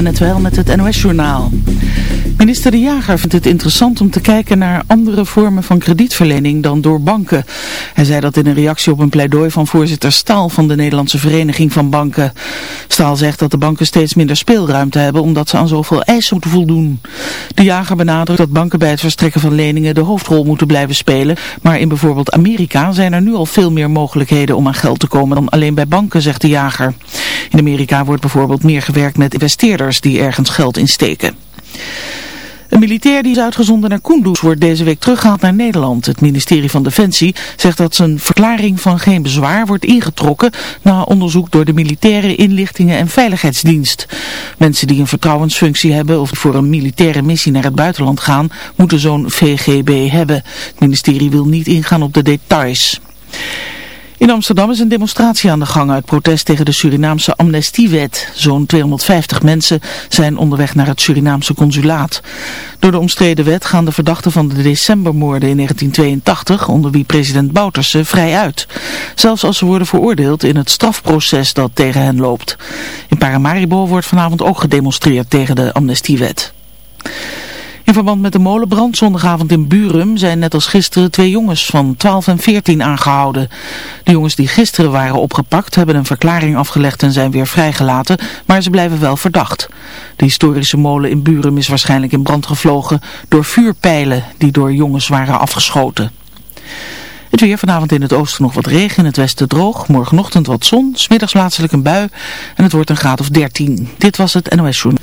net wel met het NOS-journaal. Minister De Jager vindt het interessant om te kijken naar andere vormen van kredietverlening dan door banken. Hij zei dat in een reactie op een pleidooi van voorzitter Staal van de Nederlandse Vereniging van Banken. Staal zegt dat de banken steeds minder speelruimte hebben omdat ze aan zoveel eisen moeten voldoen. De Jager benadrukt dat banken bij het verstrekken van leningen de hoofdrol moeten blijven spelen. Maar in bijvoorbeeld Amerika zijn er nu al veel meer mogelijkheden om aan geld te komen dan alleen bij banken, zegt De Jager. In Amerika wordt bijvoorbeeld meer gewerkt met investeerders die ergens geld insteken. Een militair die is uitgezonden naar Kunduz wordt deze week teruggehaald naar Nederland. Het ministerie van Defensie zegt dat zijn verklaring van geen bezwaar wordt ingetrokken na onderzoek door de militaire inlichtingen en veiligheidsdienst. Mensen die een vertrouwensfunctie hebben of voor een militaire missie naar het buitenland gaan, moeten zo'n VGB hebben. Het ministerie wil niet ingaan op de details. In Amsterdam is een demonstratie aan de gang uit protest tegen de Surinaamse amnestiewet. Zo'n 250 mensen zijn onderweg naar het Surinaamse consulaat. Door de omstreden wet gaan de verdachten van de decembermoorden in 1982, onder wie president Bouterse, vrij uit. Zelfs als ze worden veroordeeld in het strafproces dat tegen hen loopt. In Paramaribo wordt vanavond ook gedemonstreerd tegen de amnestiewet. In verband met de molenbrand zondagavond in Burum zijn net als gisteren twee jongens van 12 en 14 aangehouden. De jongens die gisteren waren opgepakt hebben een verklaring afgelegd en zijn weer vrijgelaten, maar ze blijven wel verdacht. De historische molen in Burum is waarschijnlijk in brand gevlogen door vuurpijlen die door jongens waren afgeschoten. Het weer vanavond in het oosten nog wat regen, in het westen droog. Morgenochtend wat zon, smiddags plaatselijk een bui en het wordt een graad of 13. Dit was het NOS Journal.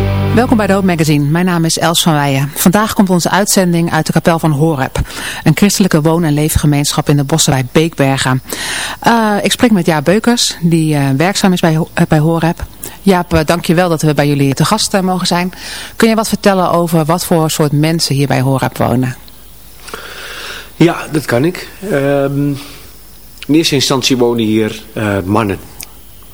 Welkom bij de Hoop Magazine. Mijn naam is Els van Weijen. Vandaag komt onze uitzending uit de kapel van Horeb. Een christelijke woon- en leefgemeenschap in de bossen bij Beekbergen. Uh, ik spreek met Jaap Beukers, die uh, werkzaam is bij, uh, bij Horeb. Jaap, uh, dank je wel dat we bij jullie te gast mogen zijn. Kun je wat vertellen over wat voor soort mensen hier bij Horeb wonen? Ja, dat kan ik. Um, in eerste instantie wonen hier mannen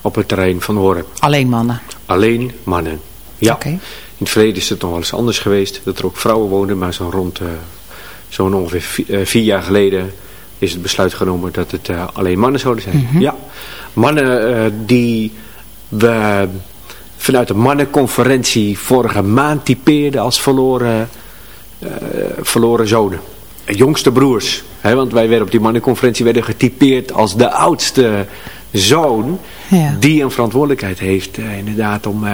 op het terrein van Horeb. Alleen mannen? Alleen mannen. Ja, okay. in het verleden is het nog wel eens anders geweest. Dat er ook vrouwen woonden, maar zo'n rond, uh, zo'n ongeveer vier, uh, vier, jaar geleden is het besluit genomen dat het uh, alleen mannen zouden zijn. Mhm. Mm -hmm. Ja, mannen die we vanuit de mannenconferentie vorige maand typeerden als verloren, verloren zonen. Jongste broers. Hè, want wij werden op die mannenconferentie werden getypeerd als de oudste zoon ja. die een verantwoordelijkheid heeft inderdaad om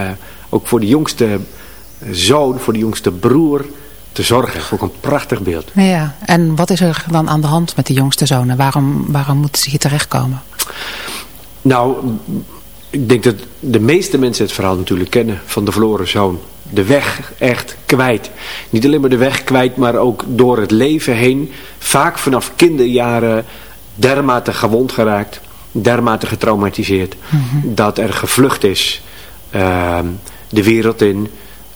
ook voor de jongste zoon, voor de jongste broer te zorgen. Ook een prachtig beeld. Ja, en wat is er dan aan de hand met de jongste zonen? Waarom, waarom moeten ze hier terechtkomen? Nou, ik denk dat de meeste mensen het verhaal natuurlijk kennen van de verloren zoon. De weg echt kwijt. Niet alleen maar de weg kwijt, maar ook door het leven heen. Vaak vanaf kinderjaren dermate gewond geraakt. Dermate getraumatiseerd. Mm -hmm. Dat er gevlucht is. Uh, de wereld in.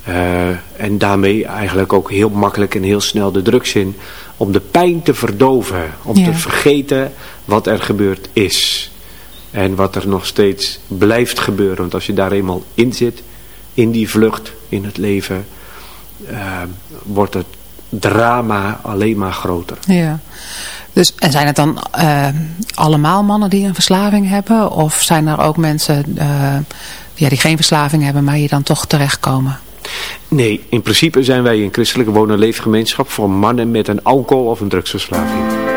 Uh, en daarmee eigenlijk ook heel makkelijk en heel snel de drugs in. Om de pijn te verdoven. Om ja. te vergeten wat er gebeurd is. En wat er nog steeds blijft gebeuren. Want als je daar eenmaal in zit. In die vlucht in het leven. Uh, wordt het drama alleen maar groter. Ja. Dus, en zijn het dan uh, allemaal mannen die een verslaving hebben? Of zijn er ook mensen ja, die geen verslaving hebben, maar hier dan toch terechtkomen? Nee, in principe zijn wij een christelijke woon- en leefgemeenschap voor mannen met een alcohol- of een drugsverslaving.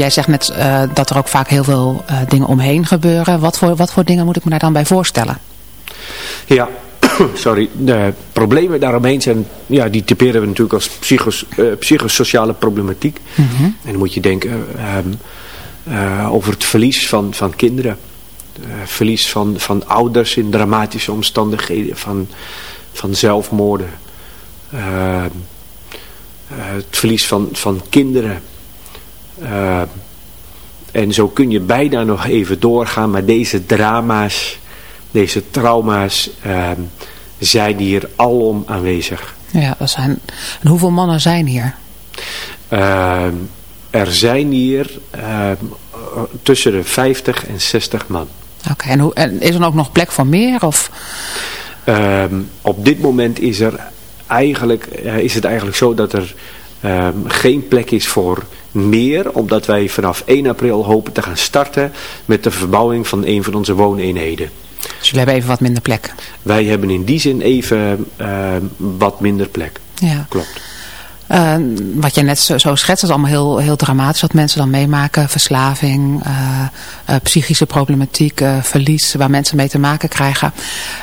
Jij zegt net uh, dat er ook vaak heel veel uh, dingen omheen gebeuren. Wat voor, wat voor dingen moet ik me daar dan bij voorstellen? Ja, sorry, de problemen daaromheen zijn, ja, die typeren we natuurlijk als psychos, uh, psychosociale problematiek. Mm -hmm. En dan moet je denken um, over het verlies van, van kinderen. verlies van, van ouders in dramatische omstandigheden, van, van zelfmoorden. Ehm, het verlies van, van kinderen en zo kun je bijna nog even doorgaan, maar deze drama's, deze trauma's uh, zijn hier alom aanwezig. Ja, dat zijn... En hoeveel mannen zijn hier? Uh, er zijn hier tussen de 50 en 60 man. Oké, en, hoe, en is er ook nog plek voor meer? Of? Ehm, op dit moment is, er eigenlijk, is het eigenlijk zo dat er ehm, geen plek is voor meer, omdat wij vanaf 1 april hopen te gaan starten met de verbouwing van een van onze wooneenheden. Dus jullie hebben even wat minder plek? Wij hebben in die zin even uh, wat minder plek. Ja. Klopt. Uh, wat je net zo, zo schetst, is allemaal heel, heel dramatisch wat mensen dan meemaken. Verslaving, uh, uh, psychische problematiek, verlies, waar mensen mee te maken krijgen.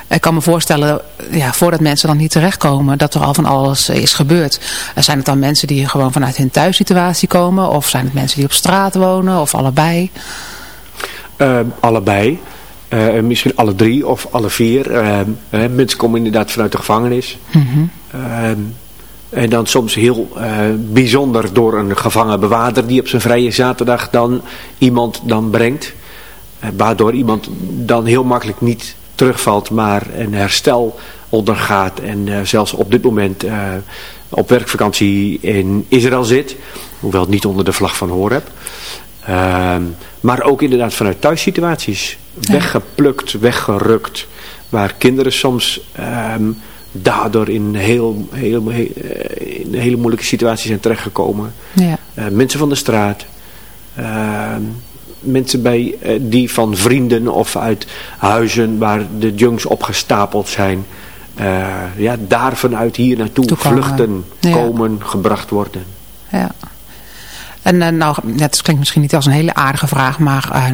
Ik kan me voorstellen, ja, voordat mensen dan niet terechtkomen, dat er al van alles is gebeurd. zijn het dan mensen die gewoon vanuit hun thuissituatie komen? Of zijn het mensen die op straat wonen? Of allebei? allebei. misschien alle drie of alle vier. mensen komen inderdaad vanuit de gevangenis. Mm -hmm. En dan soms heel uh, bijzonder door een gevangen bewaarder die op zijn vrije zaterdag dan iemand dan brengt. Uh, waardoor iemand dan heel makkelijk niet terugvalt, maar een herstel ondergaat. En uh, zelfs op dit moment op werkvakantie in Israël zit. Hoewel het niet onder de vlag van Horeb. Ehm, maar ook inderdaad vanuit thuissituaties. Weggeplukt, weggerukt. Waar kinderen soms... Ehm, daardoor in, heel, heel, heel, eh, in hele moeilijke situaties zijn terechtgekomen. Ja. Uh, mensen van de straat. Uh, mensen bij, uh, die van vrienden of uit huizen waar de junks opgestapeld zijn. ja, daar vanuit hier naartoe vluchten, ja. komen, gebracht worden. Ja. En nou, het klinkt misschien niet als een hele aardige vraag, maar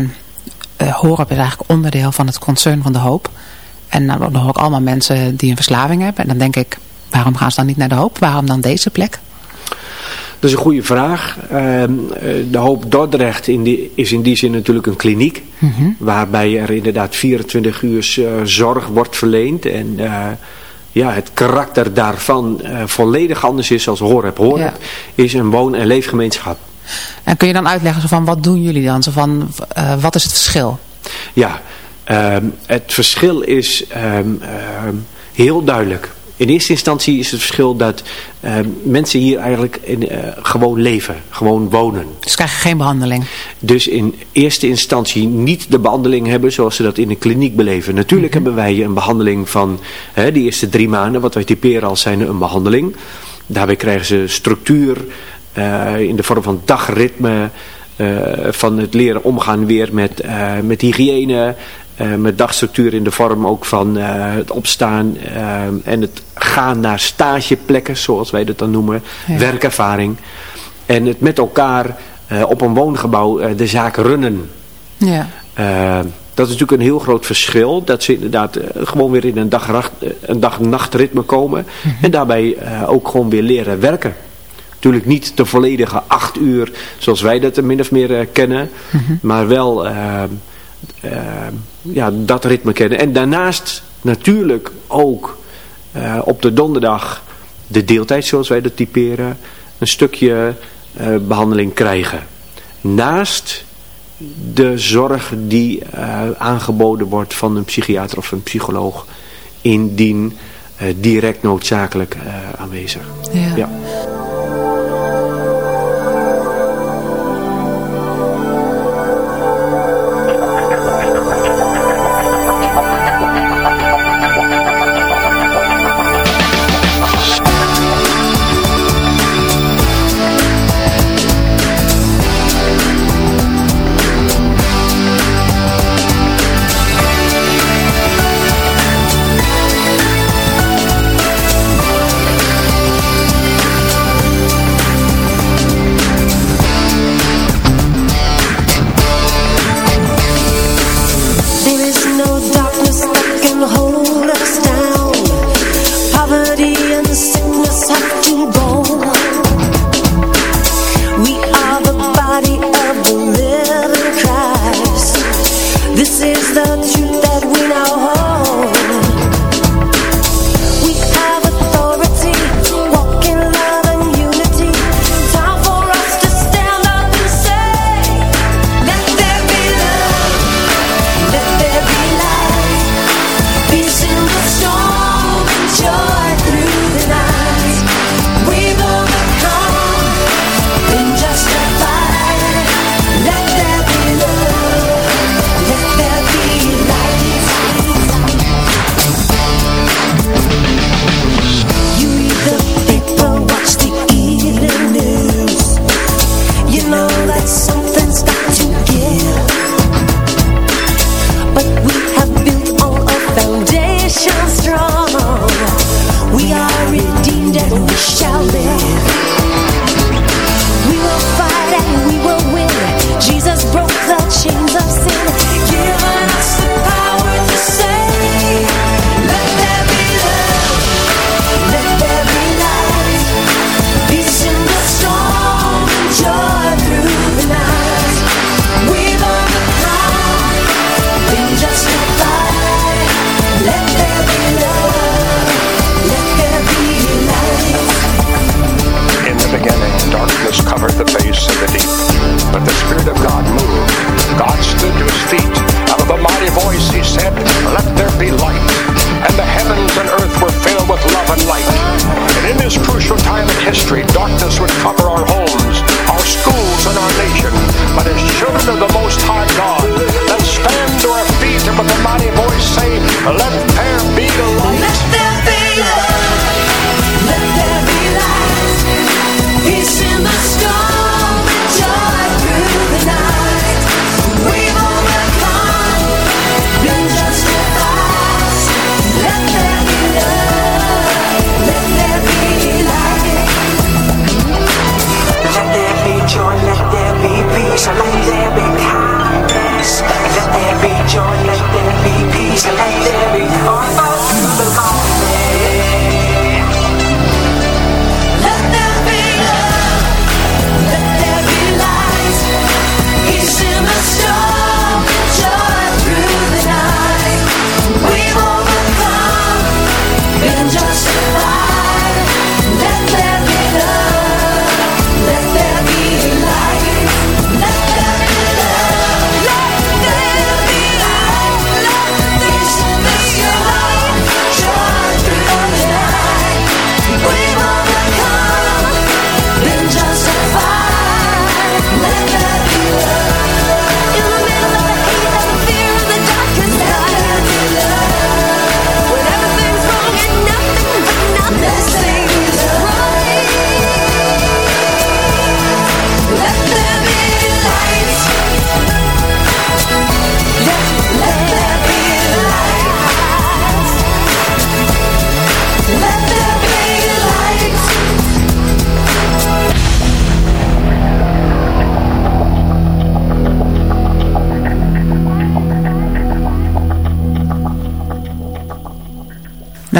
Horeb is eigenlijk onderdeel van het concern van de hoop. En dan nog ook allemaal mensen die een verslaving hebben. En dan denk ik, waarom gaan ze dan niet naar de hoop? Waarom dan deze plek? Dat is een goede vraag. Ehm, de Hoop Dordrecht is in die zin natuurlijk een kliniek. Mhm. Waarbij er inderdaad 24 uur uh, zorg wordt verleend. En uh, ja, het karakter daarvan volledig anders is als Horeb. Horeb ja. is een woon- en leefgemeenschap. En kun je dan uitleggen van wat doen jullie dan? Zo van, wat is het verschil? Ja, Um, het verschil is um, um, heel duidelijk. In eerste instantie is het verschil dat mensen hier eigenlijk in, uh, gewoon leven, gewoon wonen. Dus krijgen geen behandeling? Dus in eerste instantie niet de behandeling hebben zoals ze dat in een kliniek beleven. Natuurlijk mm -hmm. hebben wij een behandeling van hè, de eerste drie maanden, wat wij typeren als zijn een behandeling. Daarbij krijgen ze structuur uh, in de vorm van dagritme, uh, van het leren omgaan weer met, uh, met hygiëne, uh, met dagstructuur in de vorm ook van uh, het opstaan uh, en het gaan naar stageplekken, zoals wij dat dan noemen, ja. werkervaring. En het met elkaar op een woongebouw de zaak runnen. Ja. dat is natuurlijk een heel groot verschil. Dat ze inderdaad gewoon weer in een dag-nachtritme dag komen. Mm -hmm. En daarbij ook gewoon weer leren werken. Natuurlijk niet de volledige acht uur zoals wij dat min of meer kennen. Mm -hmm. Maar wel ja, dat ritme kennen. En daarnaast natuurlijk ook uh, op de donderdag de deeltijd zoals wij dat typeren. Een stukje uh, behandeling krijgen. Naast de zorg die aangeboden wordt van een psychiater of een psycholoog. Indien direct noodzakelijk aanwezig. ja. ja.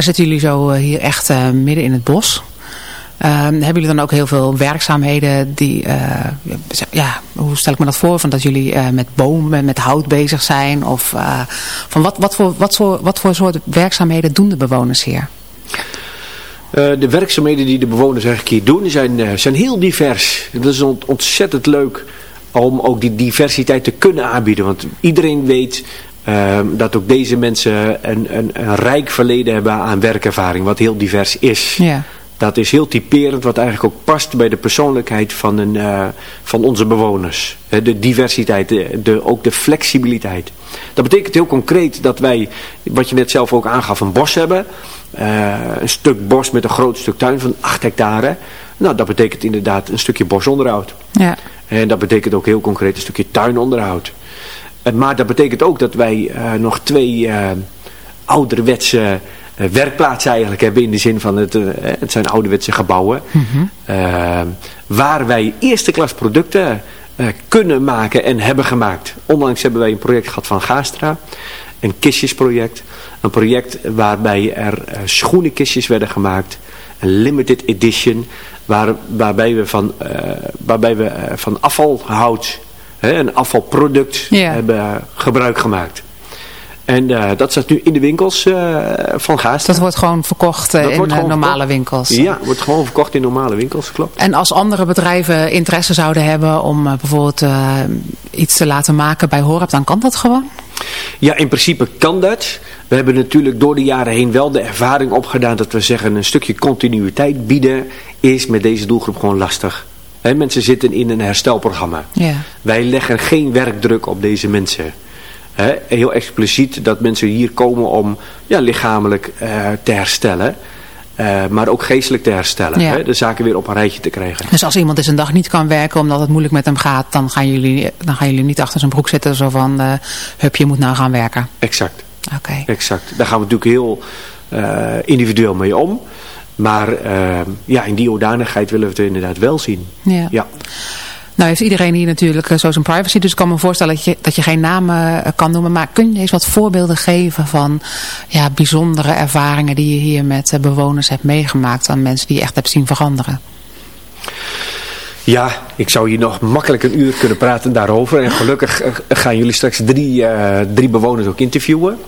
Zitten jullie zo eh, hier echt eh, midden in het bos. Ehm, hebben jullie dan ook heel veel werkzaamheden die, eh, ja, hoe stel ik me dat voor? Van dat jullie eh, met bomen, met hout bezig zijn? Of van wat, wat, voor, wat, voor, wat voor soort werkzaamheden doen de bewoners hier? De werkzaamheden die de bewoners eigenlijk hier doen zijn, zijn heel divers. Het is ont- ontzettend leuk om ook die diversiteit te kunnen aanbieden. Want iedereen weet ehm, dat ook deze mensen een, een, een rijk verleden hebben aan werkervaring. Wat heel divers is. Ja. Dat is heel typerend wat eigenlijk ook past bij de persoonlijkheid van, een, eh, van onze bewoners. De diversiteit, de, de, ook de flexibiliteit. Dat betekent heel concreet dat wij, wat je net zelf ook aangaf, een bos hebben. Eh, een stuk bos met een groot stuk tuin van 8 hectare. Nou, dat betekent inderdaad een stukje bosonderhoud. Ja. En dat betekent ook heel concreet een stukje tuinonderhoud. Eh, Maar dat betekent ook dat wij eh, nog twee eh, ouderwetse werkplaatsen eigenlijk hebben. In de zin van het, het zijn ouderwetse gebouwen. eh, waar wij eerste klas producten kunnen maken en hebben gemaakt. Onlangs hebben wij een project gehad van Gastra. Een kistjesproject. Een project waarbij er schoenenkistjes werden gemaakt. Een limited edition. Waar, waarbij we van, waarbij we van afvalhout, hè, een afvalproduct, Ja. hebben gebruik gemaakt. En eh, dat staat nu in de winkels eh, van Gaas. Dat wordt gewoon verkocht eh, in gewoon normale verkocht. winkels. Ja, wordt gewoon verkocht in normale winkels, klopt. En als andere bedrijven interesse zouden hebben om bijvoorbeeld iets te laten maken bij Horeb, dan kan dat gewoon? Ja, in principe kan dat. We hebben natuurlijk door de jaren heen wel de ervaring opgedaan dat we zeggen een stukje continuïteit bieden is met deze doelgroep gewoon lastig. Mensen zitten in een herstelprogramma. Ja. Wij leggen geen werkdruk op deze mensen. Heel expliciet dat mensen hier komen om ja, lichamelijk eh, te herstellen. eh, maar ook geestelijk te herstellen. Ja. De zaken weer op een rijtje te krijgen. Dus als iemand eens een dag niet kan werken omdat het moeilijk met hem gaat, dan gaan jullie, dan gaan jullie niet achter zijn broek zitten zo van, eh hup, je moet nou gaan werken. Exact. Oké. Exact. Daar gaan we natuurlijk heel individueel mee om. Maar eh, ja, in die hoedanigheid willen we het inderdaad wel zien. Ja. Ja. Nou heeft iedereen hier natuurlijk eh, zo zijn privacy, dus ik kan me voorstellen dat je, dat je geen namen eh, kan noemen. Maar kun je eens wat voorbeelden geven van ja, bijzondere ervaringen die je hier met eh, bewoners hebt meegemaakt aan mensen die je echt hebt zien veranderen? Ja, ik zou hier nog makkelijk een uur kunnen praten daarover. En gelukkig gaan jullie straks drie, drie bewoners ook interviewen.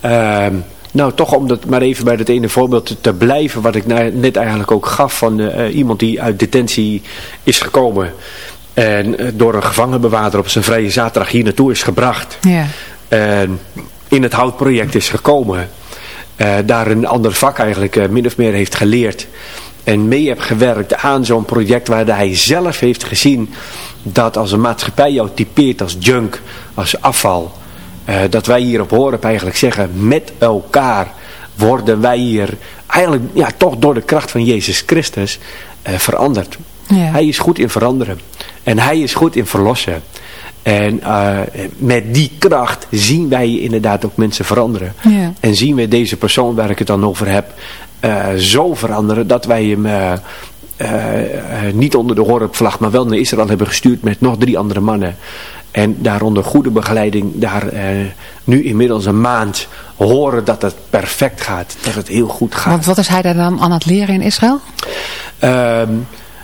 Ehm, nou, toch om dat maar even bij dat ene voorbeeld te, te blijven, wat ik net eigenlijk ook gaf van eh, iemand die uit detentie is gekomen. En eh, door een gevangenbewaarder op zijn vrije zaterdag hier naartoe is gebracht. Ja. En in het houtproject is gekomen. eh, daar een ander vak eigenlijk eh, min of meer heeft geleerd. En mee heeft gewerkt aan zo'n project waar hij zelf heeft gezien dat als een maatschappij jou typeert als junk, als afval. Eh, dat wij hier op Horeb eigenlijk zeggen, met elkaar worden wij hier eigenlijk ja, toch door de kracht van Jezus Christus eh, veranderd. Ja. Hij is goed in veranderen. En hij is goed in verlossen. En eh, met die kracht zien wij inderdaad ook mensen veranderen. Ja. En zien we deze persoon waar ik het dan over heb zo veranderen dat wij hem niet onder de Horeb-vlag, maar wel naar Israël hebben gestuurd met nog drie andere mannen. En daar onder goede begeleiding daar eh, nu inmiddels een maand horen dat het perfect gaat. Dat het heel goed gaat. Want wat is hij daar dan aan het leren in Israël? Ehm,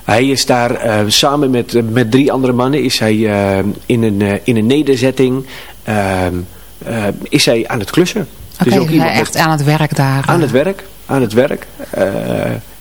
hij is daar eh, samen met, met drie andere mannen is hij, eh, in, een, eh, in een nederzetting ehm, eh, is hij aan het klussen. Oké, Dus ook hij iemand met- echt aan het werk daar. aan eh. het werk, aan het werk.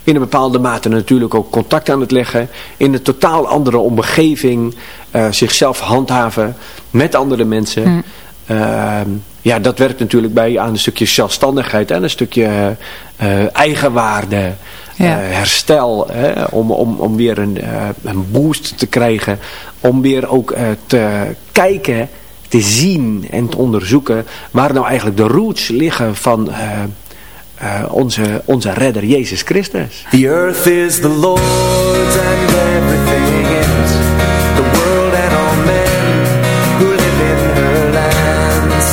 In een bepaalde mate natuurlijk ook contact aan het leggen. In een totaal andere omgeving. eh, zichzelf handhaven met andere mensen. Hm. Ehm, ja, dat werkt natuurlijk bij aan een stukje zelfstandigheid en een stukje eh, eigenwaarde. Ja. eh, herstel, hè, om, om, om weer een, een boost te krijgen. Om weer ook te kijken, te zien en te onderzoeken waar nou eigenlijk de roots liggen van eh, onze, onze redder Jezus Christus. The earth is the Lord's and everything in it. The world and all men who live in her lands.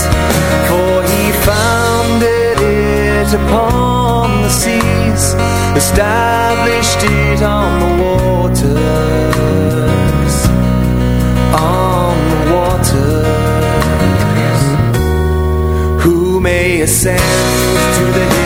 For he founded it upon the seas, established it on the waters. On the waters. Who may ascend to the hill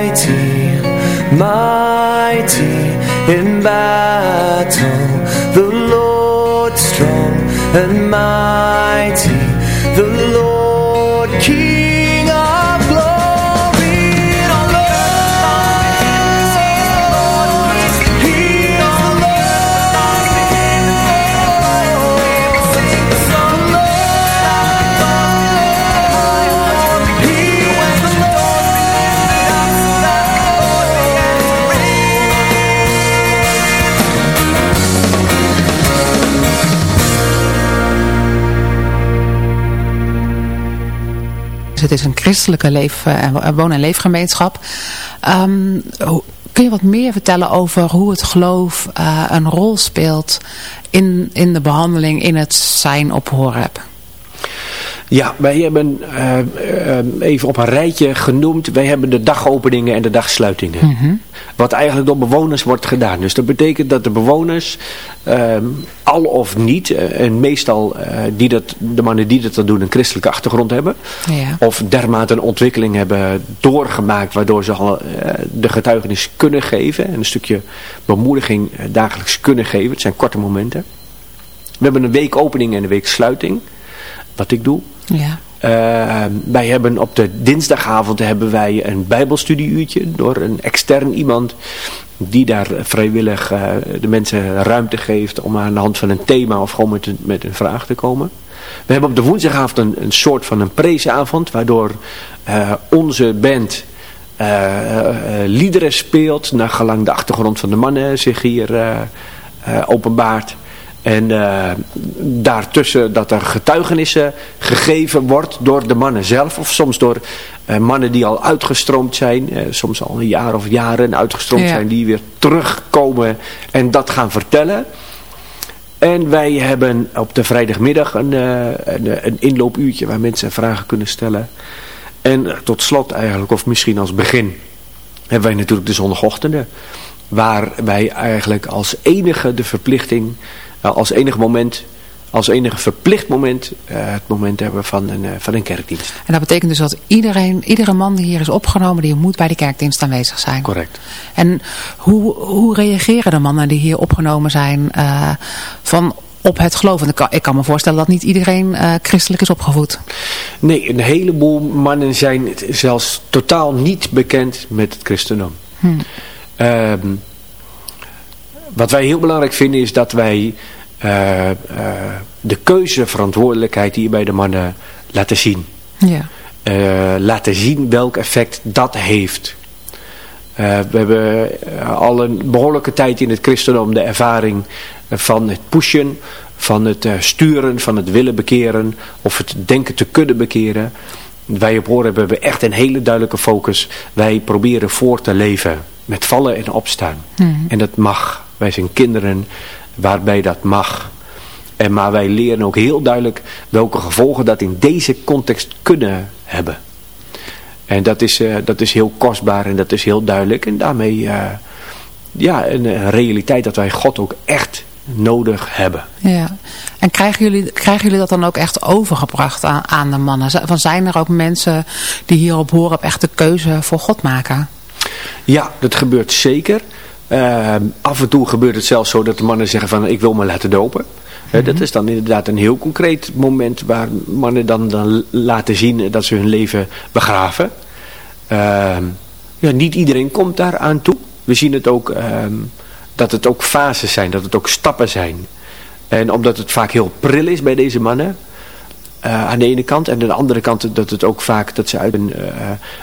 mighty, mighty in battle. The Lord strong and mighty, the Lord Dus het is een christelijke leef, eh, woon- en leefgemeenschap. Ehm, kun je wat meer vertellen over hoe het geloof eh, een rol speelt in, in de behandeling, in het zijn op Horeb? Ja, wij hebben eh, eh, even op een rijtje genoemd, wij hebben de dagopeningen en de dagsluitingen. Mhm. Wat eigenlijk door bewoners wordt gedaan. Dus dat betekent dat de bewoners, ehm, al of niet, eh, en meestal die dat, de mannen die dat doen, een christelijke achtergrond hebben. Ja. Of dermate een ontwikkeling hebben doorgemaakt waardoor ze al de getuigenis kunnen geven. En een stukje bemoediging dagelijks kunnen geven. Het zijn korte momenten. We hebben een week opening en een week sluiting. Wat ik doe. Ja. Uh, wij hebben op de dinsdagavond hebben wij een bijbelstudieuurtje door een extern iemand die daar vrijwillig uh, de mensen ruimte geeft om aan de hand van een thema of gewoon met een, met een vraag te komen. We hebben op de woensdagavond een, een soort van een preesavond waardoor uh, onze band liederen speelt naar gelang de achtergrond van de mannen zich hier openbaart. En uh, daartussen dat er getuigenissen gegeven wordt door de mannen zelf. Of soms door uh, mannen die al uitgestroomd zijn. Uh, soms al een jaar of jaren uitgestroomd ja. zijn. Die weer terugkomen en dat gaan vertellen. En wij hebben op de vrijdagmiddag een, een, een inloopuurtje waar mensen vragen kunnen stellen. En tot slot eigenlijk, of misschien als begin, hebben wij natuurlijk de zondagochtenden. Waar wij eigenlijk als enige de verplichting als enig moment, als enige verplicht moment, uh, het moment hebben van een, uh, van een kerkdienst. En dat betekent dus dat iedereen, iedere man die hier is opgenomen, die moet bij de kerkdienst aanwezig zijn. Correct. En hoe, hoe reageren de mannen die hier opgenomen zijn uh, van op het geloof? Want ik kan, ik kan me voorstellen dat niet iedereen christelijk is opgevoed. Nee, een heleboel mannen zijn zelfs totaal niet bekend met het christendom. Hmm. Um, wat wij heel belangrijk vinden is dat wij uh, uh, de keuzeverantwoordelijkheid hier bij de mannen laten zien. Ja. Uh, laten zien welk effect dat heeft. we hebben al een behoorlijke tijd in het christendom de ervaring van het pushen, van het sturen, van het willen bekeren of het denken te kunnen bekeren. Wij op horen hebben we echt een hele duidelijke focus. Wij proberen voor te leven met vallen en opstaan. Mm. En dat mag. Wij zijn kinderen waarbij dat mag. En maar wij leren ook heel duidelijk welke gevolgen dat in deze context kunnen hebben. En dat is, uh, dat is heel kostbaar en dat is heel duidelijk. En daarmee uh, ja, een, een, realiteit dat wij God ook echt nodig hebben. Ja. En krijgen jullie, krijgen jullie dat dan ook echt overgebracht aan, aan de mannen? Van zijn er ook mensen die hierop horen op echt de keuze voor God maken? Ja, dat gebeurt zeker. Uh, af en toe gebeurt het zelfs zo dat de mannen zeggen van ik wil me laten dopen. Mm -hmm. Dat is dan inderdaad een heel concreet moment waar mannen dan, dan laten zien dat ze hun leven begraven. Uh, ja, niet iedereen komt daar aan toe. We zien het ook uh, dat het ook fases zijn, dat het ook stappen zijn. En omdat het vaak heel pril is bij deze mannen, uh, aan de ene kant. En aan de andere kant dat het ook vaak dat ze uit een, uh,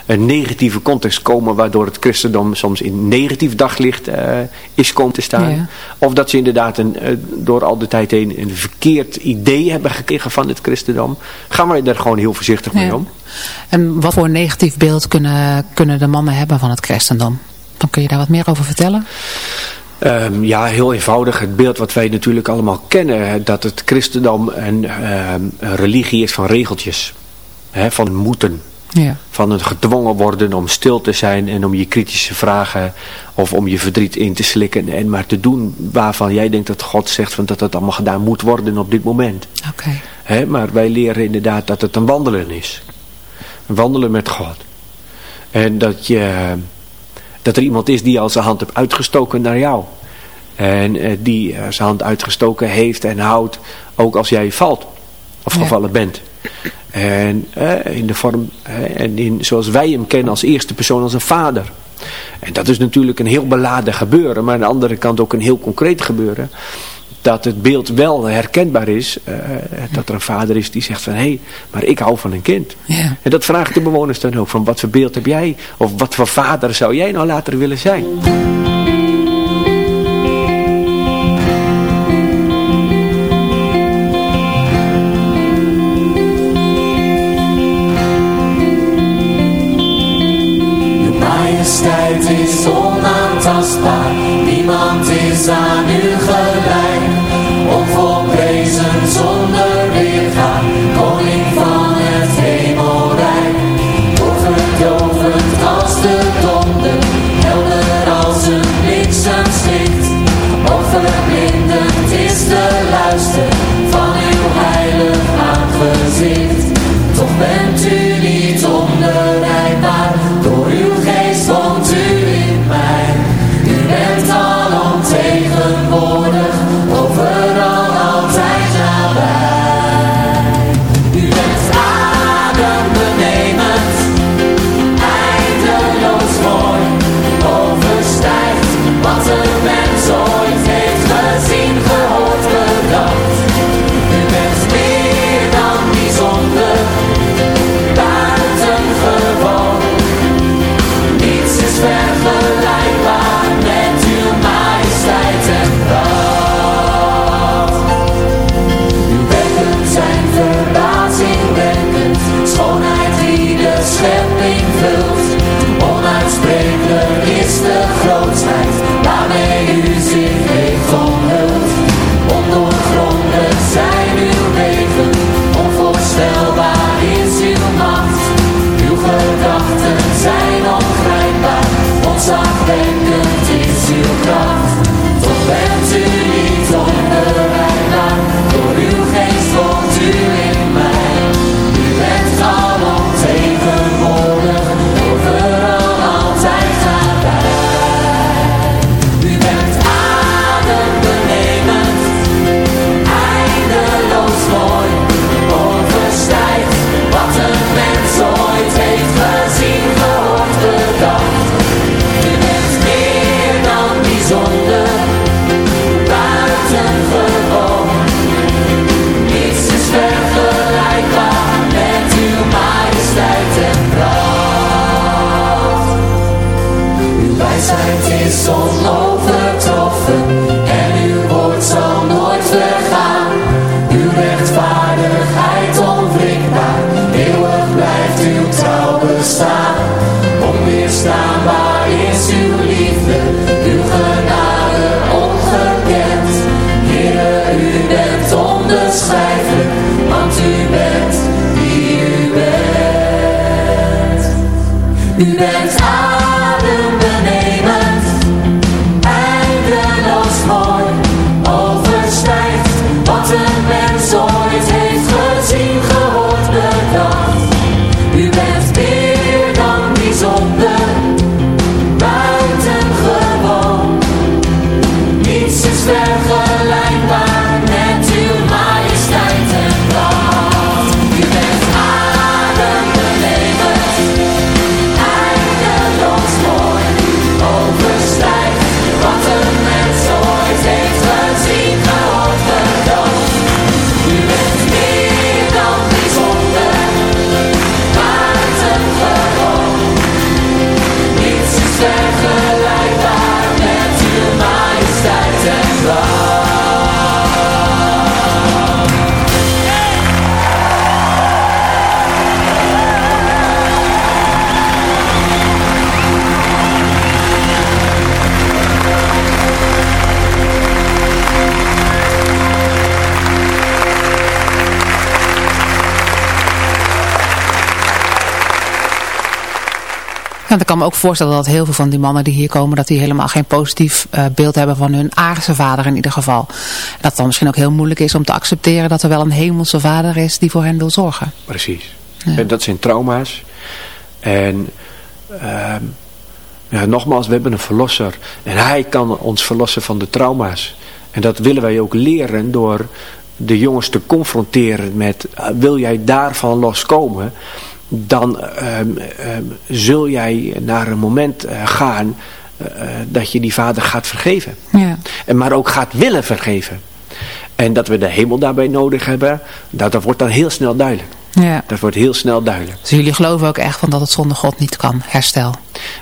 een negatieve context komen. Waardoor het christendom soms in negatief daglicht uh, is komen te staan. Ja. Of dat ze inderdaad een, door al de tijd heen een verkeerd idee hebben gekregen van het christendom. Gaan wij daar gewoon heel voorzichtig ja. mee om. En wat voor een negatief beeld kunnen, kunnen de mannen hebben van het christendom? Dan kun je daar wat meer over vertellen? Um, ja, heel eenvoudig. Het beeld wat wij natuurlijk allemaal kennen. Dat het christendom een, um, een religie is van regeltjes. He, van moeten. Ja. Van het gedwongen worden om stil te zijn en om je kritische vragen of om je verdriet in te slikken en maar te doen waarvan jij denkt dat God zegt van dat het allemaal gedaan moet worden op dit moment. Okay. He, maar wij leren inderdaad dat het een wandelen is. Een wandelen met God. En dat je dat er iemand is die al zijn hand heeft uitgestoken naar jou. En uh, die uh, zijn hand uitgestoken heeft en houdt, ook als jij valt of Ja. gevallen bent. En uh, in de vorm, en in, zoals wij hem kennen als eerste persoon als een vader. En dat is natuurlijk een heel beladen gebeuren, maar aan de andere kant ook een heel concreet gebeuren. Dat het beeld wel herkenbaar is, uh, dat er een vader is die zegt van, hé, hey, maar ik hou van een kind. Ja. En dat vraagt de bewoners dan ook, van wat voor beeld heb jij, of wat voor vader zou jij nou later willen zijn? De majesteit is Ja, ik kan me ook voorstellen dat heel veel van die mannen die hier komen, dat die helemaal geen positief eh, beeld hebben van hun aardse vader in ieder geval. Dat het dan misschien ook heel moeilijk is om te accepteren dat er wel een hemelse vader is die voor hen wil zorgen. Precies. En dat zijn trauma's. En ehm, ja, nogmaals, we hebben een verlosser. En hij kan ons verlossen van de trauma's. En dat willen wij ook leren door de jongens te confronteren met... eh, wil jij daarvan loskomen? Dan ehm, ehm, zul jij naar een moment eh, gaan eh, eh, dat je die vader gaat vergeven. Ja. En maar ook gaat willen vergeven. En dat we de hemel daarbij nodig hebben, dat, dat wordt dan heel snel duidelijk. Ja. Dat wordt heel snel duidelijk. Dus jullie geloven ook echt van dat het zonder God niet kan, herstel.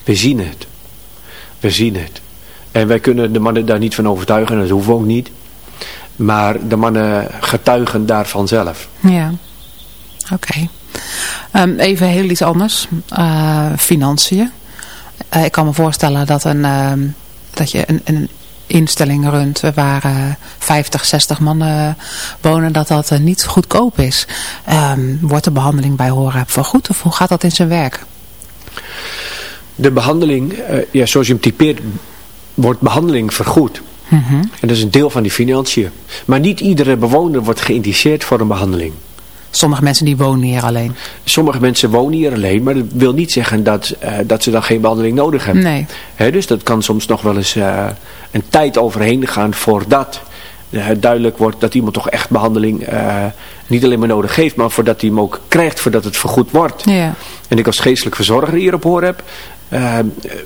We zien het. We zien het. En wij kunnen de mannen daar niet van overtuigen, dat hoeven we ook niet. Maar de mannen getuigen daarvan zelf. Ja, oké. Ehm, even heel iets anders. Eh, financiën. Eh, ik kan me voorstellen dat, een, ehm, dat je een, een instelling runt waar eh, 50, 60 mannen wonen, dat dat eh, niet goedkoop is. Ehm, wordt de behandeling bij Horeb vergoed of hoe gaat dat in zijn werk? De behandeling, eh, ja, zoals je hem typeert, wordt behandeling vergoed. Mhm. En dat is een deel van die financiën. Maar niet iedere bewoner wordt geïndiceerd voor een behandeling. Sommige mensen die wonen hier alleen. Sommige mensen wonen hier alleen, maar dat wil niet zeggen dat, eh, dat ze dan geen behandeling nodig hebben. Nee. Dus dat kan soms nog wel eens eh, een tijd overheen gaan voordat eh, duidelijk wordt dat iemand toch echt behandeling eh, niet alleen maar nodig heeft, maar voordat hij hem ook krijgt, voordat het vergoed wordt. Ja. En ik als geestelijk verzorger hier op Horeb eh,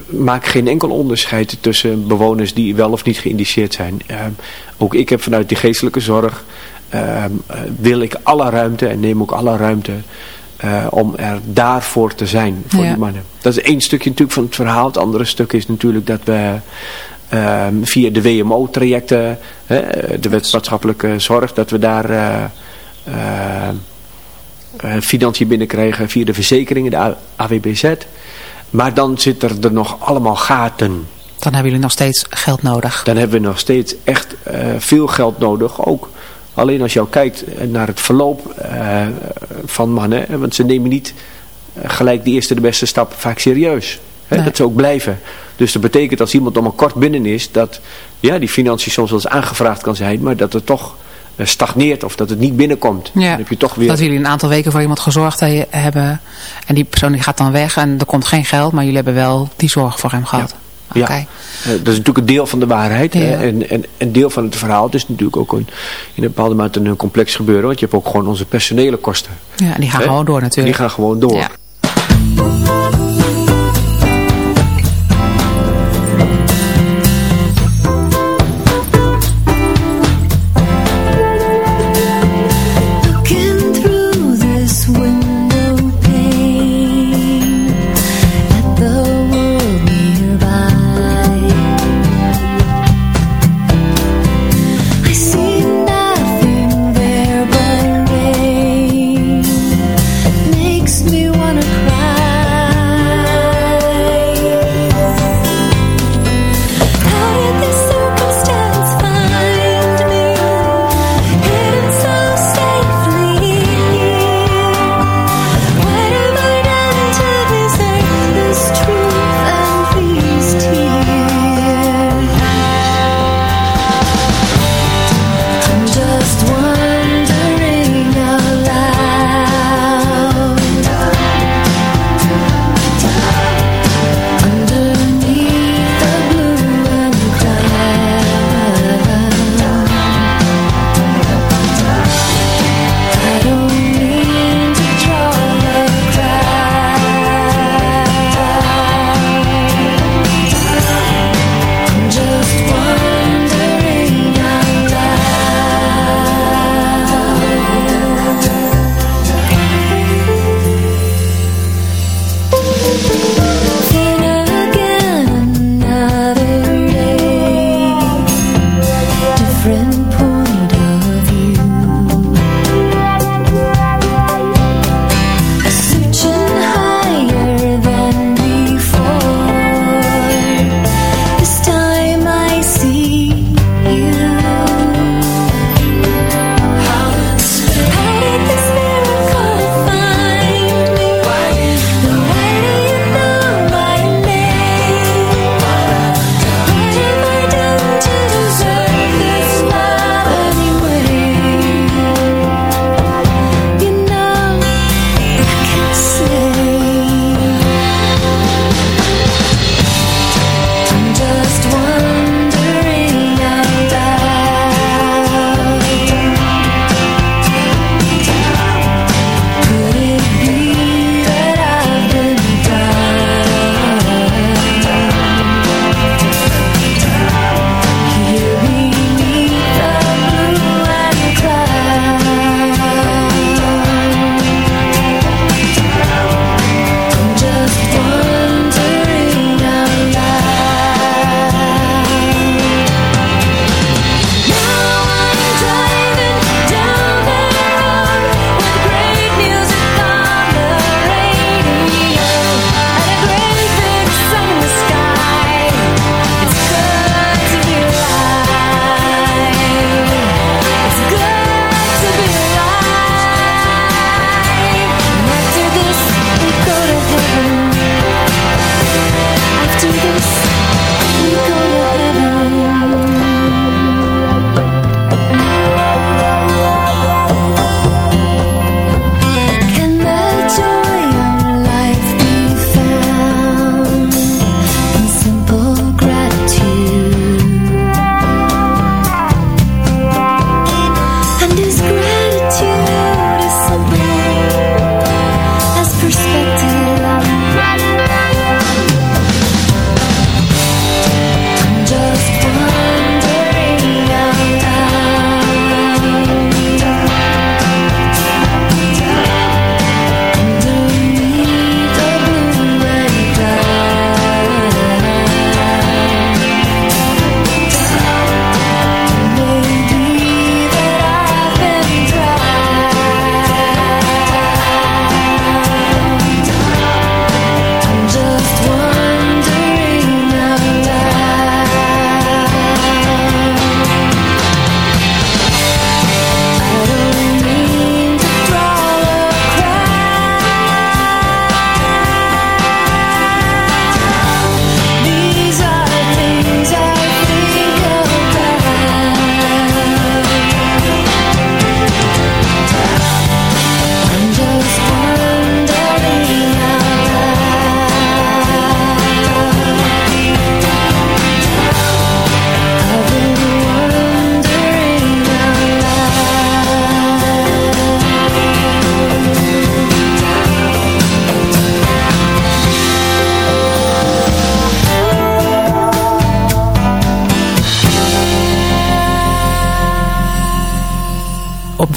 maak geen enkel onderscheid tussen bewoners die wel of niet geïndiceerd zijn. Ook ik heb vanuit die geestelijke zorg wil ik alle ruimte en neem ook alle ruimte eh, om er daarvoor te zijn voor Ja. die mannen. Dat is één stukje natuurlijk van het verhaal. Het andere stuk is natuurlijk dat we eh, via de WMO-trajecten, de wet maatschappelijke zorg, dat we daar eh, eh, eh, financiën binnenkrijgen via de verzekeringen, de AWBZ. Maar dan zit er, er nog allemaal gaten. Dan hebben jullie nog steeds geld nodig. Dan hebben we nog steeds echt eh, veel geld nodig. Ook alleen als je kijkt naar het verloop eh, van mannen. Want ze nemen niet eh, gelijk de eerste de beste stap vaak serieus. Hè, Nee. Dat ze ook blijven. Dus dat betekent als iemand maar kort binnen is. Dat ja, die financiën soms wel eens aangevraagd kan zijn. Maar dat het toch eh, stagneert of dat het niet binnenkomt. Ja. Dan heb je toch weer... Dat jullie een aantal weken voor iemand gezorgd he- hebben. En die persoon die gaat dan weg en er komt geen geld. Maar jullie hebben wel die zorg voor hem gehad. Ja, Oké. eh, dat is natuurlijk een deel van de waarheid. Ja. En, en een deel van het verhaal. Het is natuurlijk ook een, in een bepaalde mate een complex gebeuren. Want je hebt ook gewoon onze personele kosten. Ja, en die gaan gewoon door natuurlijk. Die gaan gewoon door. Ja.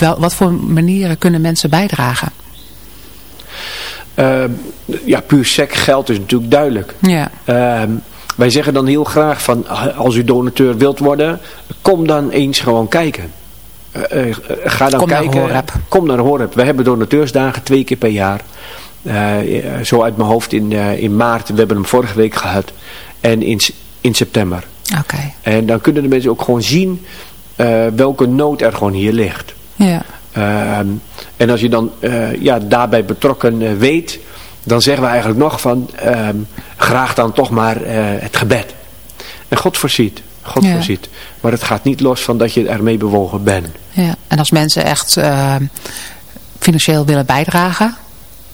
Wel, wat voor manieren kunnen mensen bijdragen? Uh, ja, puur sec geld is natuurlijk duidelijk. Ja. Uh, wij zeggen dan heel graag van, als u donateur wilt worden, kom dan eens gewoon kijken. Uh, ga dan kom kijken. Naar Horeb. Kom naar Horeb. We hebben donateursdagen twee keer per jaar. Zo uit mijn hoofd in, in maart. We hebben hem vorige week gehad. En in, in september. Oké. Okay. En dan kunnen de mensen ook gewoon zien welke nood er gewoon hier ligt. Ja. en als je dan ja, daarbij betrokken weet dan zeggen we eigenlijk nog van um, graag dan toch maar uh, het gebed. En God voorziet. God ja. voorziet. Maar het gaat niet los van dat je ermee bewogen bent. Ja. En als mensen echt uh, financieel willen bijdragen,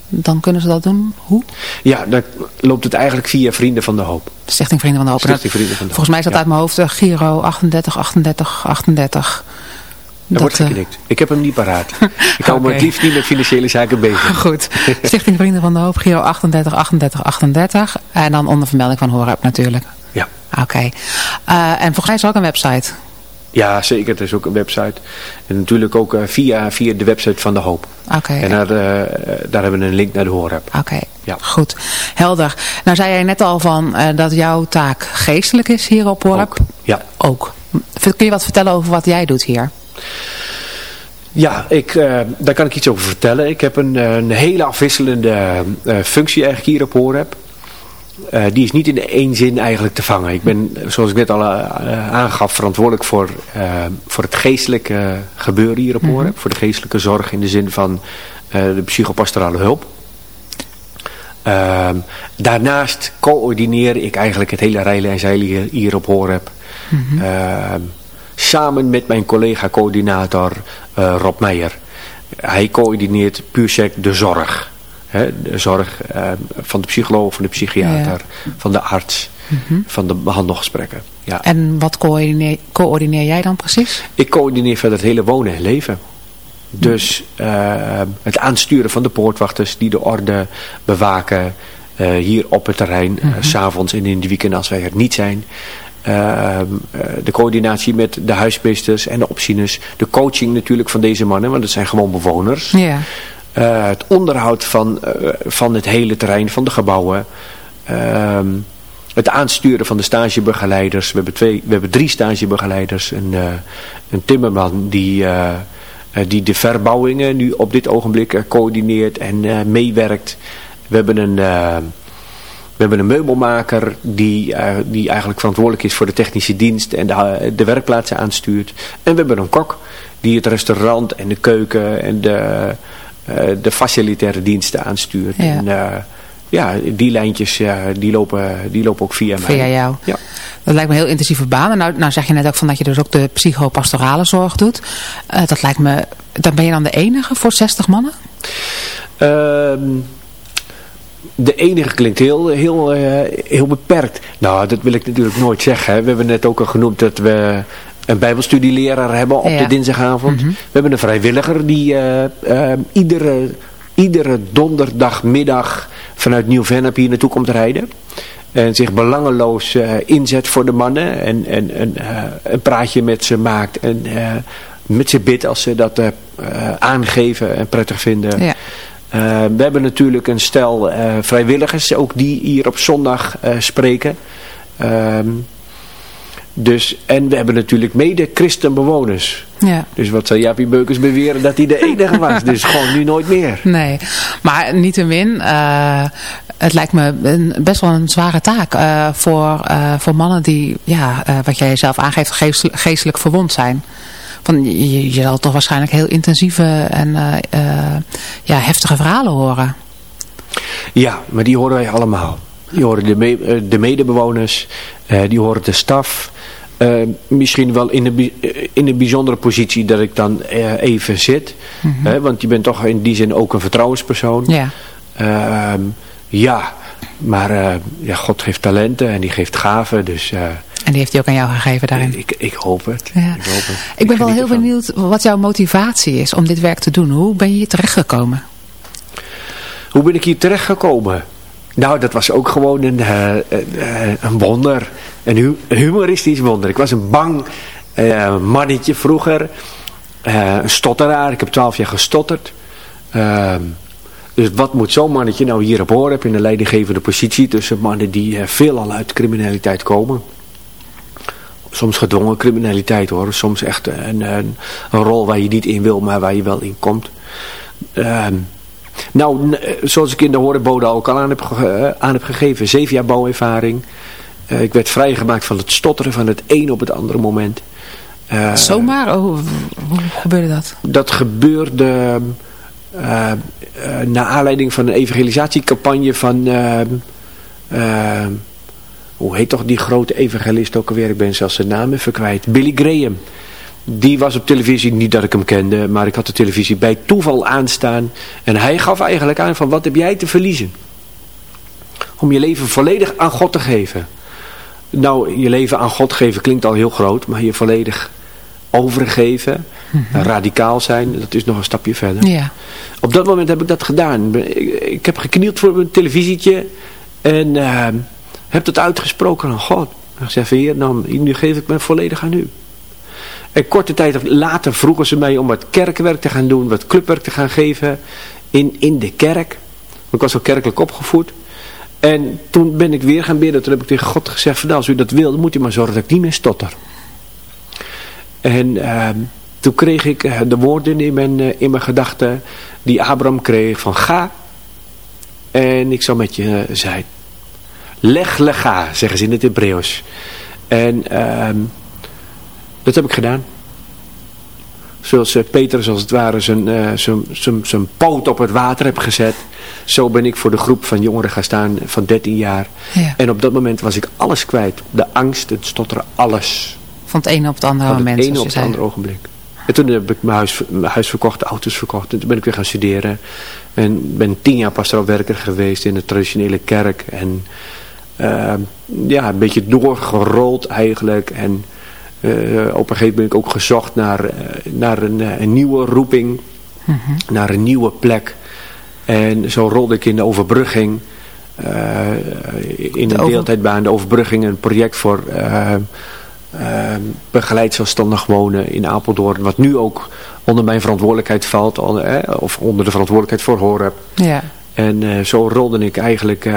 dan kunnen ze dat doen. Hoe? Ja, dan loopt het eigenlijk via Vrienden van de Hoop. Stichting Vrienden van de Hoop. Stichting Vrienden van de Volgens mij is dat ja. uit mijn hoofd Giro 38, 38, 38. Er wordt geknikt. Ik heb hem niet paraat. Ik hou okay. me het liefst niet met financiële zaken bezig. Goed. Stichting Vrienden van de Hoop, Giro 38, 38, 38. En dan onder vermelding van Horeb natuurlijk. Ja. Oké. Okay. Uh, en volgens mij is er ook een website. Ja, zeker. Er is ook een website. En natuurlijk ook uh, via, via de website van de Hoop. Oké. Okay. En daar, uh, daar hebben we een link naar de Horeb. Oké. Ja. Goed. Helder. Nou zei jij net al van dat jouw taak geestelijk is hier op Horeb. Ook. Ja. Ook. Kun je wat vertellen over wat jij doet hier? Ja, ik, uh, daar kan ik iets over vertellen. Ik heb een, een hele afwisselende uh, functie eigenlijk hier op Horeb. Uh, die is niet in één zin eigenlijk te vangen. Ik ben, zoals ik net al aangaf, verantwoordelijk voor, voor het geestelijke gebeuren hier op Horeb. Mm -hmm. Voor de geestelijke zorg in de zin van de psychopastorale hulp. Ehm, daarnaast coördineer ik eigenlijk het hele rijlen en zeilen hier op Horeb. Mhm. Mm -hmm samen met mijn collega-coördinator uh, Rob Meijer. Hij coördineert puur de zorg. Hè, de zorg uh, van de psycholoog, van de psychiater, ja. van de arts, Mhm. mm -hmm. van de behandelgesprekken. Ja. En wat coördineer, coördineer, jij dan precies? Ik coördineer verder het hele wonen en leven. Dus uh, het aansturen van de poortwachters die de orde bewaken hier op het terrein, mm -hmm. s'avonds en in de weekend als wij er niet zijn. Uh, uh, de coördinatie met de huismeesters en de opzieners. De coaching natuurlijk van deze mannen, want het zijn gewoon bewoners. Ja. Uh, het onderhoud van, van het hele terrein, van de gebouwen. Ehm, het aansturen van de stagebegeleiders. We hebben, twee, we hebben drie stagebegeleiders. Een, een timmerman die, die de verbouwingen nu op dit ogenblik coördineert en meewerkt. We hebben een... We hebben een meubelmaker die, uh, die eigenlijk verantwoordelijk is voor de technische dienst en de, de werkplaatsen aanstuurt. En we hebben een kok die het restaurant en de keuken en de, uh, de facilitaire diensten aanstuurt. Ja. En ja, die lijntjes die lopen, die lopen ook via mij. Via jou. Ja. Dat lijkt me een heel intensieve baan. En nou, nou zeg je net ook van dat je dus ook de psychopastorale zorg doet. dat lijkt me, dan ben je dan de enige voor 60 mannen? Ehm, de enige klinkt heel, heel, uh, heel beperkt. Nou, dat wil ik natuurlijk nooit zeggen. Hè. We hebben net ook al genoemd dat we een bijbelstudieleraar hebben op Ja. de dinsdagavond. Mhm. We hebben een vrijwilliger die uh, uh, iedere, iedere donderdagmiddag vanuit Nieuw-Vennep hier naartoe komt rijden. En zich belangeloos uh, inzet voor de mannen. En, en, en een praatje met ze maakt. En met ze bidt als ze dat aangeven en prettig vinden. Ja. Uh, we hebben natuurlijk een stel uh, vrijwilligers ook die hier op zondag uh, spreken. Um, dus, en we hebben natuurlijk mede christenbewoners. Ja. Dus wat zou Jaapie Beukers beweren dat hij de enige was. dus gewoon nu nooit meer. Nee, maar niettemin, het lijkt me een, best wel een zware taak voor, voor mannen die, ja, wat jij zelf aangeeft, geestelijk, geestelijk verwond zijn. Van, je, je zal toch waarschijnlijk heel intensieve en ja, heftige verhalen horen. Ja, maar die horen wij allemaal. Die horen de, me de medebewoners, die horen de staf. Uh, misschien wel in een, in een bijzondere positie dat ik dan uh, even zit. Mhm. Mm -hmm. uh, want je bent toch in die zin ook een vertrouwenspersoon. Ja, ehm, ja maar ja, God geeft talenten en die geeft gaven. Dus, en die heeft hij ook aan jou gegeven daarin. Ik, ik hoop het. Ja. Ik, hoop het. ik ben wel heel ervan. benieuwd wat jouw motivatie is om dit werk te doen. Hoe ben je hier terechtgekomen? Hoe ben ik hier terechtgekomen? Nou, dat was ook gewoon een, uh, een wonder. Een, hu een, humoristisch wonder. Ik was een bang uh, mannetje vroeger. eh, een stotteraar. Ik heb twaalf jaar gestotterd. Ehm, dus wat moet zo'n mannetje nou hier op horen in een leidinggevende positie tussen mannen die veelal uit criminaliteit komen. Soms gedwongen criminaliteit hoor. Soms echt een, een, een, rol waar je niet in wil, maar waar je wel in komt. Ehm, nou, zoals ik in de horenbode ook al aan heb, uh, aan heb gegeven. Zeven jaar bouwervaring. Uh, ik werd vrijgemaakt van het stotteren van het een op het andere moment. Uh, Zomaar? Oh, hoe gebeurde dat? Dat gebeurde naar aanleiding van een evangelisatiecampagne van... hoe heet toch die grote evangelist ook alweer? Ik ben zelfs zijn naam even kwijt. Billy Graham. Die was op televisie, niet dat ik hem kende, maar ik had de televisie bij toeval aanstaan. En hij gaf eigenlijk aan van wat heb jij te verliezen? Om je leven volledig aan God te geven. Nou, je leven aan God geven klinkt al heel groot, maar je volledig overgeven, mm -hmm. radicaal zijn, dat is nog een stapje verder. Ja. Op dat moment heb ik dat gedaan. Ik, ik heb geknield voor mijn televisietje en uh, heb dat uitgesproken aan God. Ik zeg, heer, nou, nu geef ik me volledig aan u. En korte tijd later vroegen ze mij om wat kerkwerk te gaan doen, wat clubwerk te gaan geven in, in de kerk. Ik was ook kerkelijk opgevoed. En toen ben ik weer gaan bidden. Toen heb ik tegen God gezegd, van, nou, als u dat wil, moet u maar zorgen dat ik niet meer stotter. En uh, toen kreeg ik uh, de woorden in mijn, uh, in mijn gedachten die Abraham kreeg van ga en ik zal met je zijn. Leg lega, zeggen ze in het Hebreeuws. En uh, dat heb ik gedaan. Zoals uh, Petrus als het ware zijn, uh, zijn, zijn, zijn poot op het water heb gezet. Zo ben ik voor de groep van jongeren gaan staan van 13 jaar. Ja. En op dat moment was ik alles kwijt. De angst, het stotteren, alles. Van het ene op het andere moment. Van het ene op het andere ogenblik. En toen heb ik mijn huis, mijn huis verkocht, de auto's verkocht. En toen ben ik weer gaan studeren. En ben tien jaar pastoraal werker geweest in de traditionele kerk. En uh, ja, een beetje doorgerold eigenlijk. En uh, op een gegeven moment ben ik ook gezocht naar, uh, naar een, een, nieuwe roeping. -hmm. Naar een nieuwe plek. En zo rolde ik in de overbrugging. In een over... deeltijdbaan, de overbrugging, een project voor uh, uh, begeleid zelfstandig wonen in Apeldoorn. Wat nu ook onder mijn verantwoordelijkheid valt. Al, eh, of onder de verantwoordelijkheid voor Horeb. Ja. En zo rolde ik eigenlijk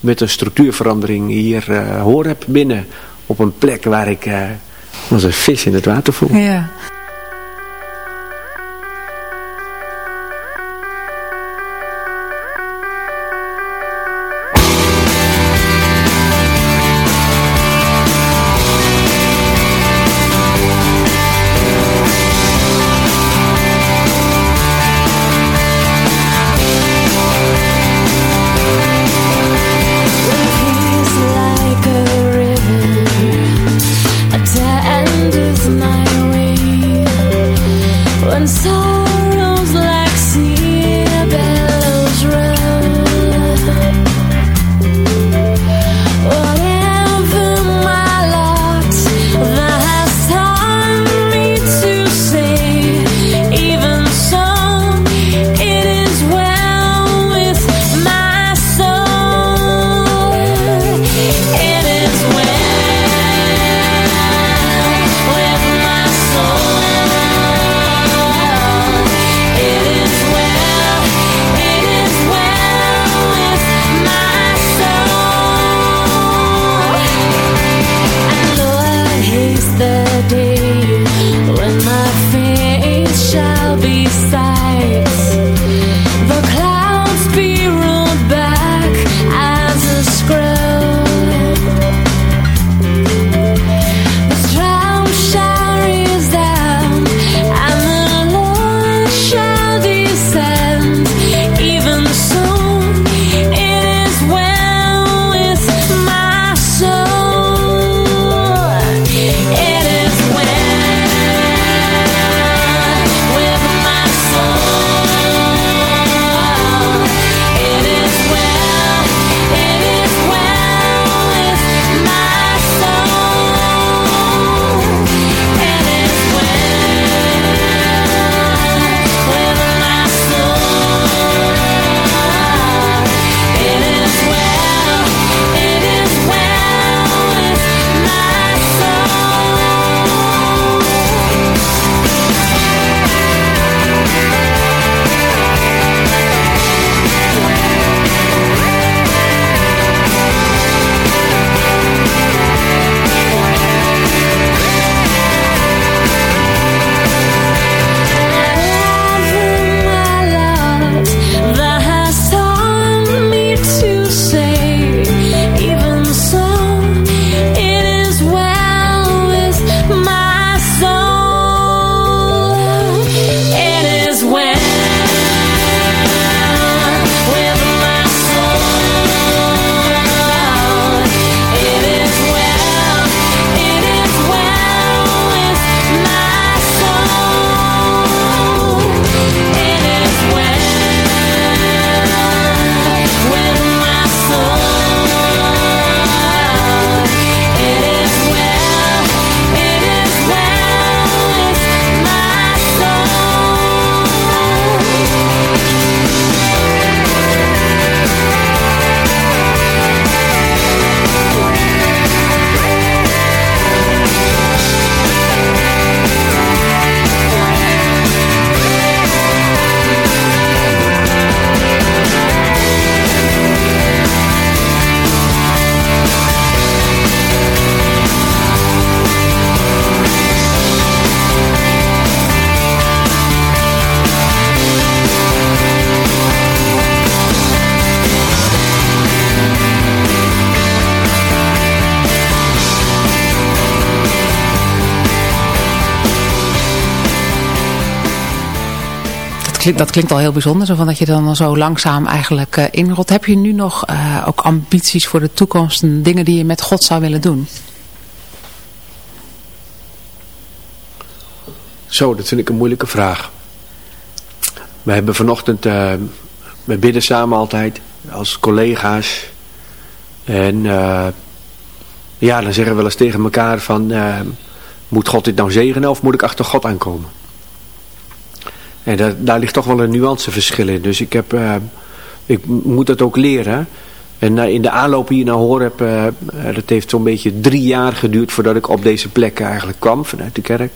met een structuurverandering hier Horeb binnen. Op een plek waar ik als een vis in het water voel. Ja. Dat klinkt al heel bijzonder, zo van dat je dan zo langzaam eigenlijk uh, inrolt. Heb je nu nog uh, ook ambities voor de toekomst en dingen die je met God zou willen doen? Zo, dat vind ik een moeilijke vraag. We hebben vanochtend, uh, we bidden samen altijd als collega's. En ja, dan zeggen we wel eens tegen elkaar van, moet God dit nou zegenen of moet ik achter God aankomen? En daar, daar ligt toch wel een nuanceverschil in. Dus ik, heb, uh, ik moet dat ook leren. En uh, in de aanloop hier naar Horeb, uh, dat heeft zo'n beetje drie jaar geduurd voordat ik op deze plek eigenlijk kwam vanuit de kerk.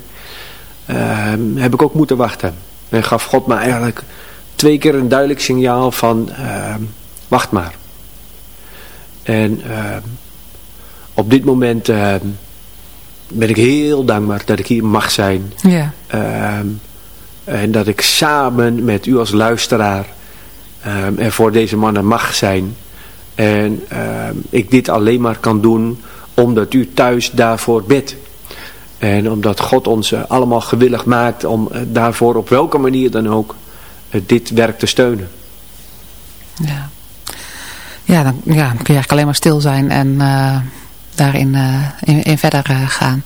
heb ik ook moeten wachten. En gaf God me eigenlijk twee keer een duidelijk signaal van wacht maar. En op dit moment ben ik heel dankbaar dat ik hier mag zijn. Ja. En dat ik samen met u als luisteraar um, er voor deze mannen mag zijn. En um, ik dit alleen maar kan doen omdat u thuis daarvoor bidt. En omdat God ons uh, allemaal gewillig maakt om uh, daarvoor op welke manier dan ook uh, dit werk te steunen. Ja, ja, dan, ja, kun je eigenlijk alleen maar stil zijn en daarin in, verder gaan.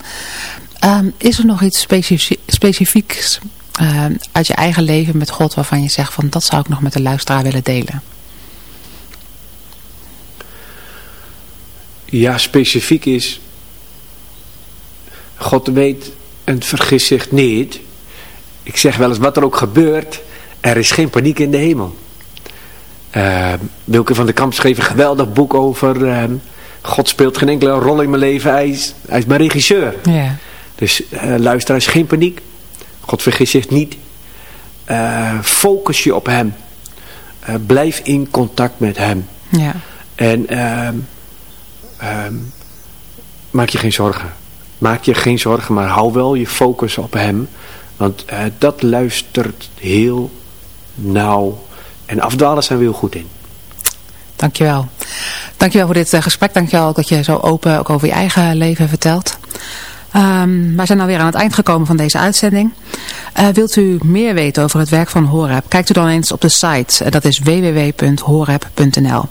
Um, is er nog iets specifiek, specifieks uh, uit je eigen leven met God waarvan je zegt van dat zou ik nog met de luisteraar willen delen? Ja, specifiek is God weet en vergis zich niet. Ik zeg wel eens wat er ook gebeurt, er is geen paniek in de hemel. Uh, Wilke van der Kamp schreef een geweldig boek over uh, God speelt geen enkele rol in mijn leven, hij is, hij is mijn regisseur. Ja. Dus uh, luister, is geen paniek. God vergis zich niet. Uh, focus je op hem. Uh, blijf in contact met hem. Ja. En uh, maak je geen zorgen. Maak je geen zorgen, maar hou wel je focus op hem. Want eh, dat luistert heel nauw. En afdwalen zijn we heel goed in. Dankjewel. Dankjewel voor dit gesprek. Dankjewel ook dat je zo open ook over je eigen leven vertelt. Um, wij zijn alweer aan het eind gekomen van deze uitzending. Uh, wilt u meer weten over het werk van Horeb? Kijkt u dan eens op de site. Uh, dat is www.horeb.nl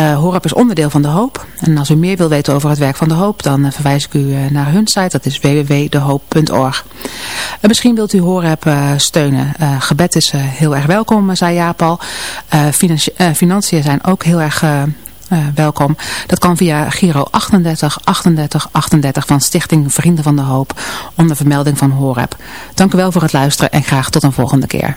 uh, Horeb is onderdeel van De Hoop. En als u meer wilt weten over het werk van De Hoop, dan verwijs ik u naar hun site. Dat is www.dehoop.org Misschien wilt u Horeb steunen. gebed is heel erg welkom, zei Jaap al. financiën zijn ook heel erg uh, welkom. Dat kan via Giro 38 38 38 van Stichting Vrienden van de Hoop onder vermelding van Horeb. Dank u wel voor het luisteren en graag tot een volgende keer.